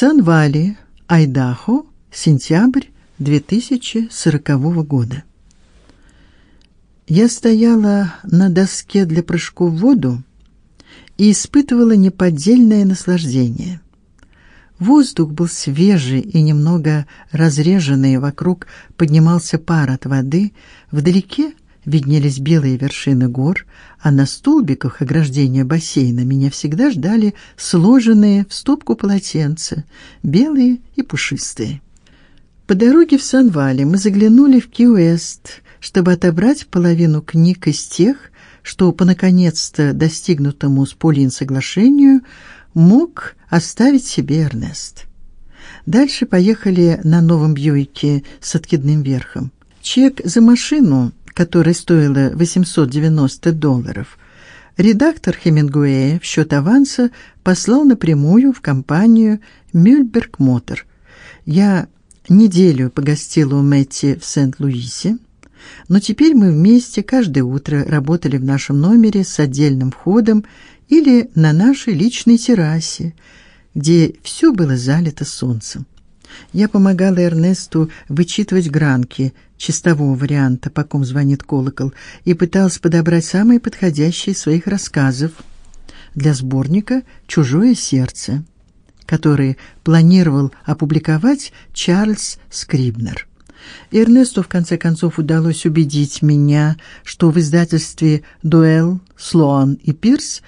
Сан-Вали, Айдахо, сентябрь 2040 года. Я стояла на доске для прыжков в воду и испытывала неподдельное наслаждение. Воздух был свежий и немного разреженный, вокруг поднимался пар от воды, вдалеке виднелись белые вершины гор, а на столбиках ограждения бассейна меня всегда ждали сложенные в стопку полотенца, белые и пушистые. По дороге в Сан-Вале мы заглянули в Ки-Уэст, чтобы отобрать половину книг из тех, что по наконец-то достигнутому с Полин соглашению мог оставить себе Эрнест. Дальше поехали на новом Бьюике с откидным верхом. Чек за машину, которая стоила 890 долларов, редактор Хемингуэя в счет аванса послал напрямую в компанию Мюльберг Мотор. Я неделю погостила у Мэтти в Сент-Луисе. Но теперь мы вместе каждое утро работали в нашем номере с отдельным входом или на нашей личной террасе, где все было залито солнцем. Я помогала Эрнесту вычитывать гранки чистового варианта, по ком звонит колокол, и пыталась подобрать самые подходящие своих рассказов для сборника Чужое сердце, который планировал опубликовать Чарльз Скрибнер. Эрнесту в конце концов удалось убедить меня, что в издательстве Дуэл, Слоан и Пирс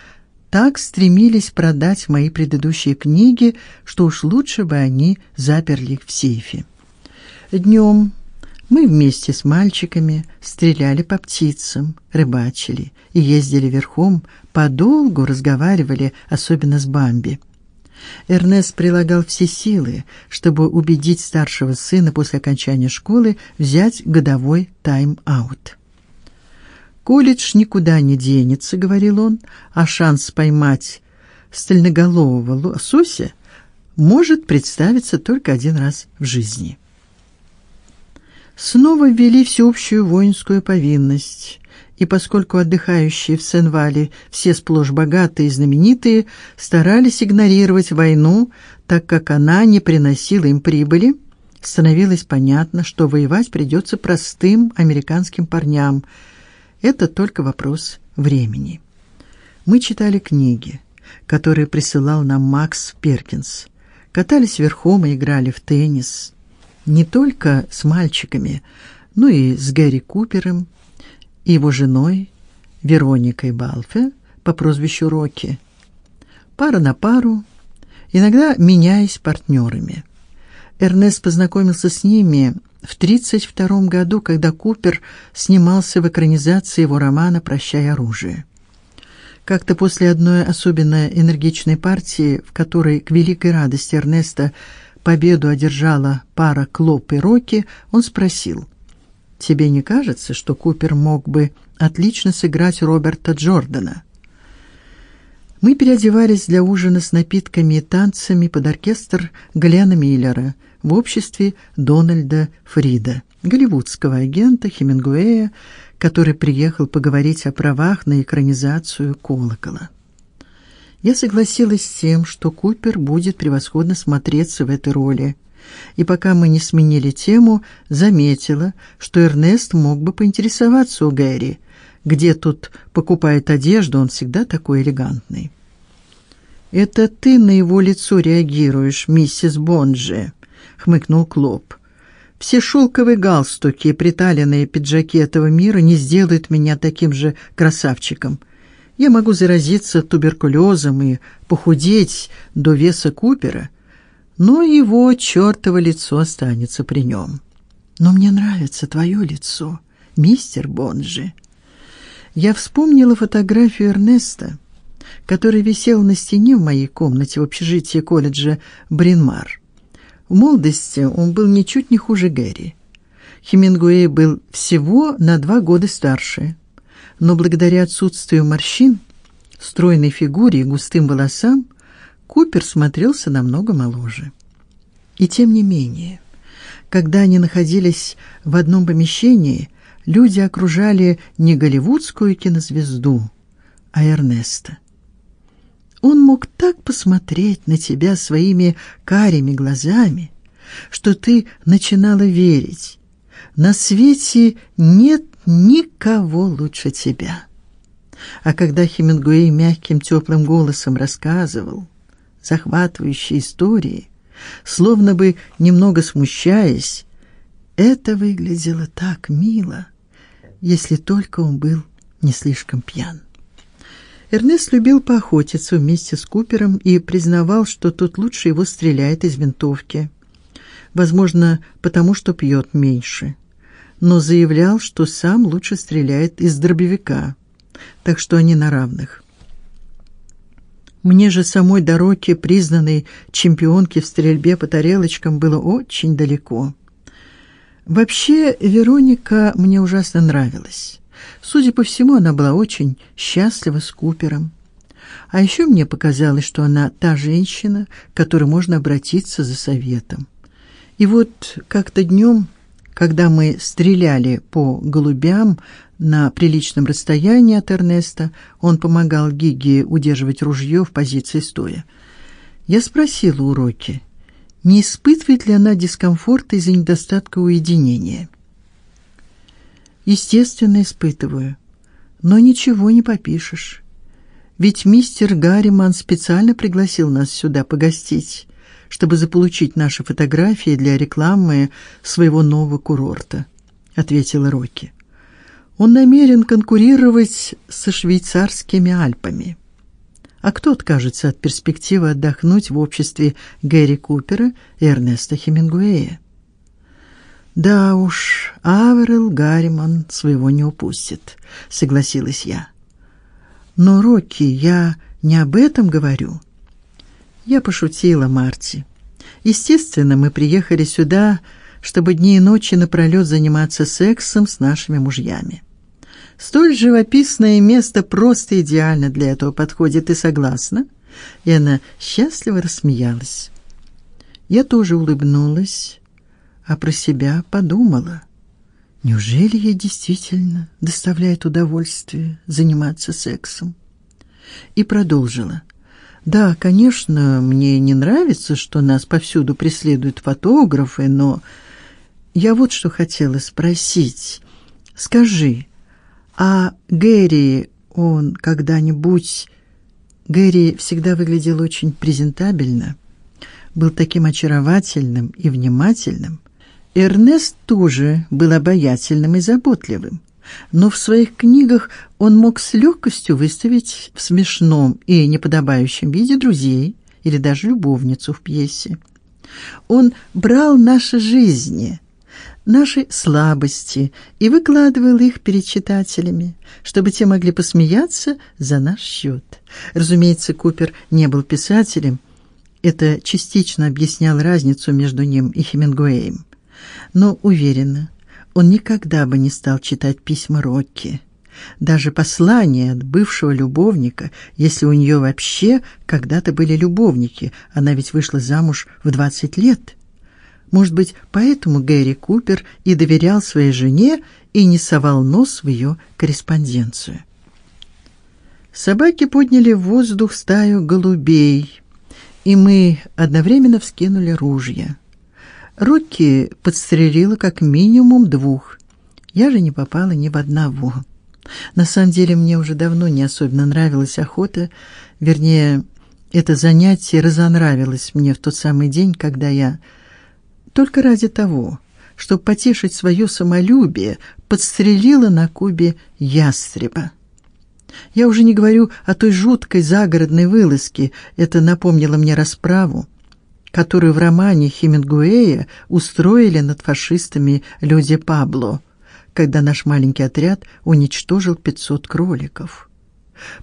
так стремились продать мои предыдущие книги, что уж лучше бы они заперли их в сейфе. Днем мы вместе с мальчиками стреляли по птицам, рыбачили и ездили верхом, подолгу разговаривали, особенно с Бамби. Эрнест прилагал все силы, чтобы убедить старшего сына после окончания школы взять годовой тайм-аут. Колледж никуда не денется, говорил он, а шанс поймать стальноголового лосося может представиться только один раз в жизни. Снова ввели всеобщую воинскую повинность и поскольку отдыхающие в Сен-Вале все сплошь богатые и знаменитые, старались игнорировать войну, так как она не приносила им прибыли, становилось понятно, что воевать придется простым американским парням. Это только вопрос времени. Мы читали книги, которые присылал нам Макс Перкинс. Катались верхом и играли в теннис, не только с мальчиками, но и с Гэри Купером, и его женой Вероникой Балфе по прозвищу Рокки. Пара на пару, иногда меняясь партнерами. Эрнест познакомился с ними в 32 году, когда Купер снимался в экранизации его романа Прощай оружие. Как-то после одной особенно энергичной партии, в которой к великой радости Эрнеста победу одержала пара Клоп и Рокки, он спросил: Тебе не кажется, что Купер мог бы отлично сыграть Роберта Джордана? Мы переодевались для ужина с напитками и танцами под оркестр Глена Миллера в обществе Дональда Фрида, голливудского агента Хемингуэя, который приехал поговорить о правах на экранизацию Колокола. Я согласилась с тем, что Купер будет превосходно смотреться в этой роли и пока мы не сменили тему, заметила, что Эрнест мог бы поинтересоваться у Гэри, где тут покупает одежду, он всегда такой элегантный. Это ты на его лицо реагируешь, миссис Бонже, хмыкнул Клоп. Все шелковые галстуки и приталенные пиджаки этого мира не сделают меня таким же красавчиком. Я могу заразиться туберкулезом и похудеть до веса Купера, но его чёртово лицо останется при нем. Но мне нравится твое лицо, мистер Бонжи. Я вспомнила фотографию Эрнеста, который висел на стене в моей комнате в общежитии колледжа Бринмар. В молодости он был ничуть не хуже Гэри. Хемингуэй был всего на два года старше, но благодаря отсутствию морщин, стройной фигуре и густым волосам Купер смотрелся намного моложе. И тем не менее, когда они находились в одном помещении, люди окружали не голливудскую кинозвезду, а Эрнеста. Он мог так посмотреть на тебя своими карими глазами, что ты начинала верить. На свете нет никого лучше тебя. А когда Хемингуэй мягким теплым голосом рассказывал захватывающие истории, словно бы немного смущаясь, это выглядело так мило, если только он был не слишком пьян. Эрнест любил поохотиться вместе с Купером и признавал, что тот лучше его стреляет из винтовки. Возможно, потому что пьет меньше. Но заявлял, что сам лучше стреляет из дробовика. Так что они на равных. Мне же самой дороги признанной чемпионки в стрельбе по тарелочкам было очень далеко. Вообще, Вероника мне ужасно нравилась. Судя по всему, она была очень счастлива с Купером. А еще мне показалось, что она та женщина, к которой можно обратиться за советом. И вот как-то днем, когда мы стреляли по голубям на приличном расстоянии от Эрнеста, он помогал Гиге удерживать ружье в позиции стоя. Я спросила у Роки, не испытывает ли она дискомфорта из-за недостатка уединения. Естественно, испытываю. Но ничего не попишешь. Ведь мистер Гарриман специально пригласил нас сюда погостить, чтобы заполучить наши фотографии для рекламы своего нового курорта, ответила Рокки. Он намерен конкурировать со швейцарскими Альпами. А кто откажется от перспективы отдохнуть в обществе Гэри Купера и Эрнеста Хемингуэя? Да уж, Аверил Гарриман своего не упустит, согласилась я. Но Рокки, я не об этом говорю. Я пошутила, Марти. Естественно, мы приехали сюда, чтобы дни и ночи напролёт заниматься сексом с нашими мужьями. Столь живописное место просто идеально для этого подходит, ты согласна? И она счастливо рассмеялась. Я тоже улыбнулась а про себя подумала: неужели ей действительно доставляет удовольствие заниматься сексом? И продолжила: да, конечно, мне не нравится, что нас повсюду преследуют фотографы, но я вот что хотела спросить. Скажи, а Гэри, он когда-нибудь Гэри всегда выглядел очень презентабельно, был таким очаровательным и внимательным. Эрнест тоже был обаятельным и заботливым, но в своих книгах он мог с легкостью выставить в смешном и неподобающем виде друзей или даже любовницу в пьесе. Он брал наши жизни, наши слабости и выкладывал их перед читателями, чтобы те могли посмеяться за наш счет. Разумеется, Купер не был писателем. Это частично объясняло разницу между ним и Хемингуэем но уверена, он никогда бы не стал читать письма Рокки, даже послания от бывшего любовника, если у нее вообще когда-то были любовники. Она ведь вышла замуж в 20 лет. Может быть, поэтому Гэри Купер и доверял своей жене и не совал нос в ее корреспонденцию. Собаки подняли в воздух стаю голубей, и мы одновременно вскинули ружья. Рокки подстрелила как минимум двух. Я же не попала ни в одного. На самом деле мне уже давно не особенно нравилась охота, вернее, это занятие разонравилось мне в тот самый день, когда я только ради того, чтобы потешить свое самолюбие, подстрелила на Кубе ястреба. Я уже не говорю о той жуткой загородной вылазке, это напомнило мне расправу, которую в романе Хемингуэя устроили над фашистами люди Пабло, когда наш маленький отряд уничтожил 500 кроликов.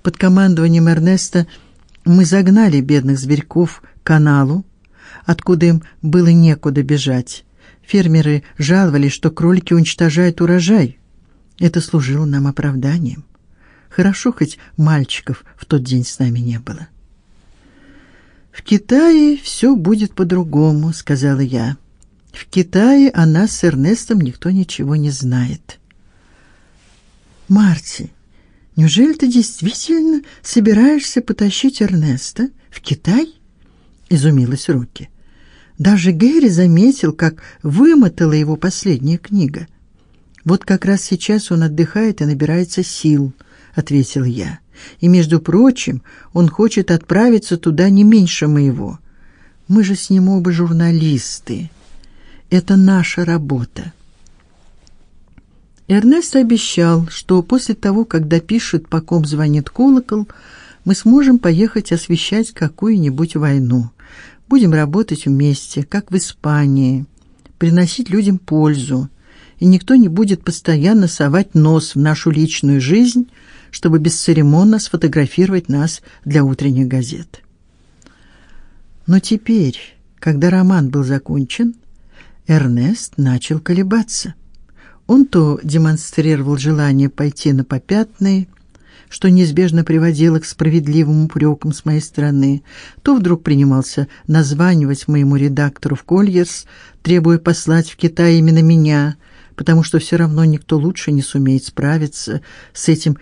Под командованием Эрнеста мы загнали бедных зверьков к каналу, откуда им было некуда бежать. Фермеры жаловались, что кролики уничтожают урожай. Это служило нам оправданием. Хорошо хоть мальчиков в тот день с нами не было. В Китае все будет по-другому, сказала я. В Китае о нас с Эрнестом никто ничего не знает. Марти, Неужели ты действительно собираешься потащить Эрнеста в Китай? изумилась Руки. Даже Гэри заметил, как вымотала его последняя книга. Вот как раз сейчас он отдыхает и набирается сил, ответил я. И между прочим, он хочет отправиться туда не меньше моего. Мы же с ним оба журналисты. Это наша работа. Эрнест обещал, что после того, как допишет, по ком звонит колокол, мы сможем поехать освещать какую-нибудь войну. Будем работать вместе, как в Испании, приносить людям пользу, и никто не будет постоянно совать нос в нашу личную жизнь, чтобы бесцеремонно сфотографировать нас для утренних газет. Но теперь, когда роман был закончен, Эрнест начал колебаться. Он то демонстрировал желание пойти на попятные, что неизбежно приводило к справедливым упрекам с моей стороны, то вдруг принимался названивать моему редактору в Кольерс, требуя послать в Китай именно меня, потому что все равно никто лучше не сумеет справиться с этим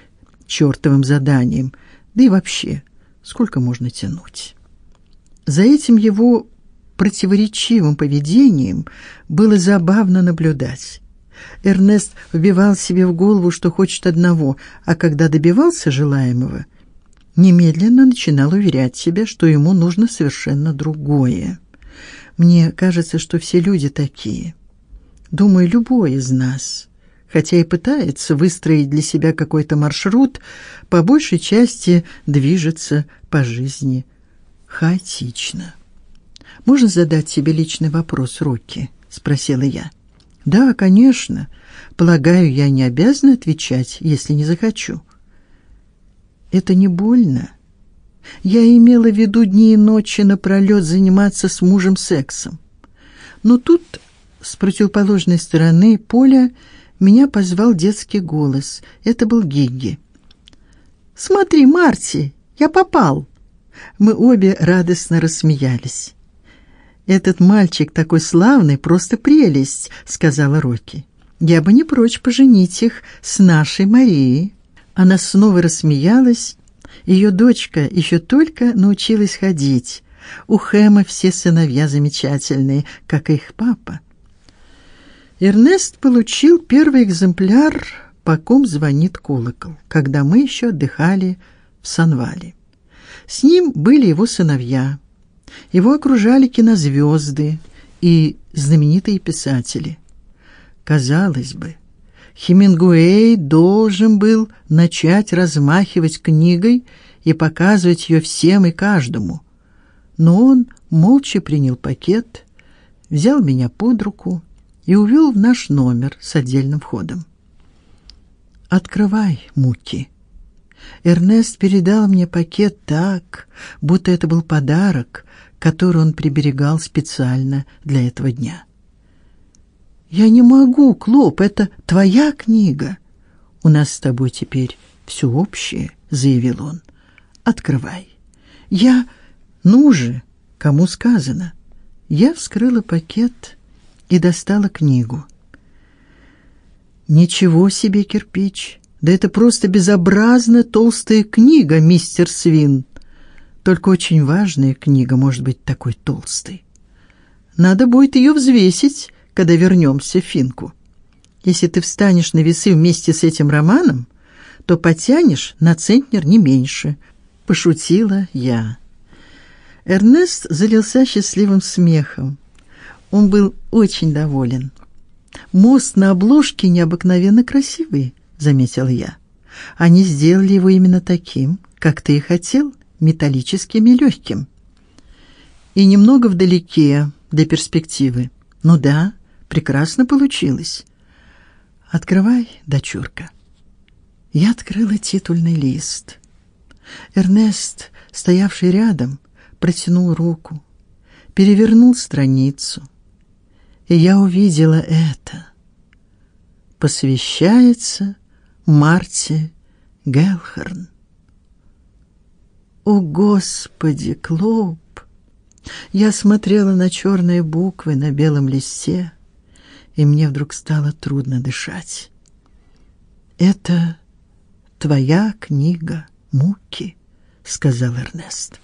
чёртовым заданием. Да и вообще, сколько можно тянуть? За этим его противоречивым поведением было забавно наблюдать. Эрнест вбивал себе в голову, что хочет одного, а когда добивался желаемого, немедленно начинал уверять себя, что ему нужно совершенно другое. Мне кажется, что все люди такие. Думаю, любой из нас, хотя и пытается выстроить для себя какой-то маршрут, по большей части движется по жизни хаотично. Можно задать себе личный вопрос, Рокки, спросила я. Да, конечно. Полагаю, я не обязана отвечать, если не захочу. Это не больно. Я имела в виду дни и ночи напролёт заниматься с мужем сексом. Но тут с противоположной стороны поля меня позвал детский голос. Это был Гигги. Смотри, Марти, я попал. Мы обе радостно рассмеялись. Этот мальчик такой славный, просто прелесть, сказала Роки. Я бы не прочь поженить их с нашей Марией. Она снова рассмеялась. Ее дочка еще только научилась ходить. У Хэма все сыновья замечательные, как их папа. Эрнест получил первый экземпляр «По ком звонит колокол», когда мы еще отдыхали в Санвале. С ним были его сыновья. Его окружали кинозвезды и знаменитые писатели. Казалось бы, Хемингуэй должен был начать размахивать книгой и показывать ее всем и каждому. Но он молча принял пакет, взял меня под руку и увел в наш номер с отдельным входом. Открывай, Муки. Эрнест передал мне пакет так, будто это был подарок, который он приберегал специально для этого дня. Я не могу, Клоп, это твоя книга. У нас с тобой теперь все общее, заявил он. Открывай. Я, ну же, кому сказано? Я вскрыла пакет и достала книгу. Ничего себе кирпич. Да это просто безобразно толстая книга, мистер Свин. Только очень важная книга может быть такой толстой. Надо будет ее взвесить, когда вернемся в Финку. Если ты встанешь на весы вместе с этим романом, то потянешь на центнер не меньше, пошутила я. Эрнест залился счастливым смехом. Он был очень доволен. Мост на обложке необыкновенно красивый заметил я. Они сделали его именно таким, как ты и хотел, металлическим и легким. И немного вдалеке, до перспективы. Ну да, прекрасно получилось. Открывай, дочурка. Я открыла титульный лист. Эрнест, стоявший рядом, протянул руку, перевернул страницу. И я увидела это. Посвящается Марти Гелхерн. О, господи, Клоп. Я смотрела на черные буквы на белом листе, и мне вдруг стало трудно дышать. Это твоя книга муки, сказал Эрнест.